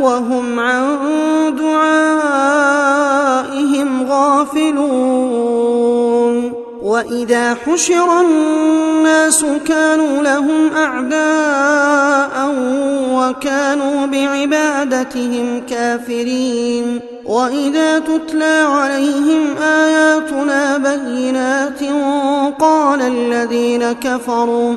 وهم عن دعائهم غافلون. وإذا حشر الناس كانوا لهم أعداء وكانوا بعبادتهم كافرين. وإذا تتلى عليهم آياتنا بينات قال الذين كفروا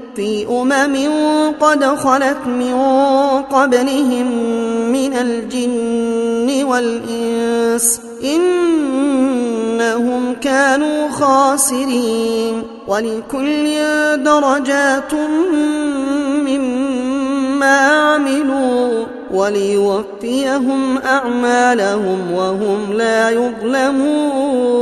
في أمم قد خلت من قبلهم من الجن والإنس إنهم كانوا خاسرين ولكل درجات مما عملوا وليوفيهم أعمالهم وهم لا يظلمون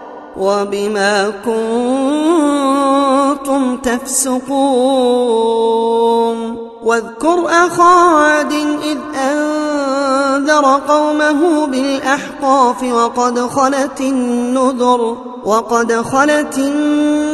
وبما كنتم تفسقون. واذكر أخا عاد إذ أنذر قومه بالأحقاف وقد خلت النذر وقد خلت النذر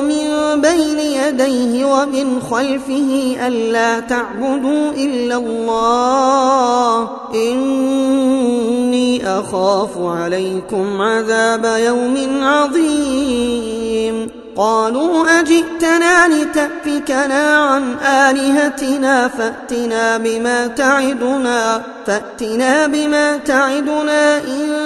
من بين يديه ومن خلفه ألا تعبدوا إلا الله. إني أخاف عليكم عذاب يوم عظيم. قالوا أجئتنا لتأفكنا عن آلهتنا فأتنا بما تعدنا فأتنا بما تعدنا إن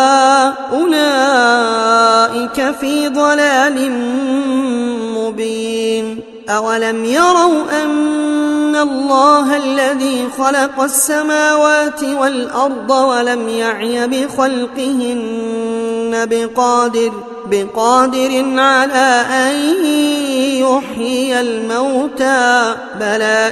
أولئك في ضلال مبين أولم يروا أن الله الذي خلق السماوات والأرض ولم يعي بخلقهن بقادر بقادر على أن يحيي الموتى بلى